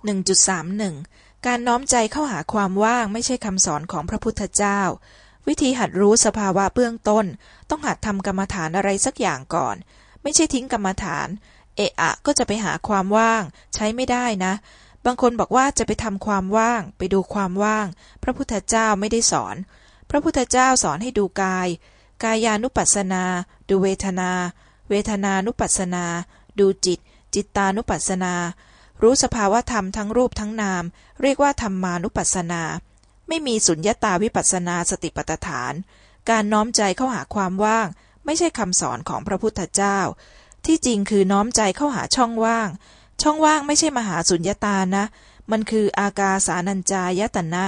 1.31 การน้อมใจเข้าหาความว่างไม่ใช่คำสอนของพระพุทธเจ้า วิธีหัดรู้สภาวะเบื้องต้น ต้องหัดทำกรรมฐานอะไรสักอย่างก่อน ไม่ใช่ทิ้งกรรมฐาน เอะอะก็จะไปหาความว่าง ใช้ไม่ได้นะ บางคนบอกว่าจะไปทำความว่าง ไปดูความว่าง พระพุทธเจ้าไม่ได้สอน พระพุทธเจ้าสอนให้ดูกาย กายานุปัสสนา ดูเวทนา เวทนานุปัสสนา ดูจิต จิตตานุปัสสนา รู้สภาวะธรรมทั้งรูปทั้งนาม เรียกว่าธรรมานุปัสสนา ไม่มีสุญญตาวิปัสสนาสติปัฏฐาน การน้อมใจเข้าหาความว่าง ไม่ใช่คำสอนของพระพุทธเจ้า ที่จริงคือน้อมใจเข้าหาช่องว่าง ช่องว่างไม่ใช่มหาสุญญตานะ มันคืออากาสานัญจายตนะ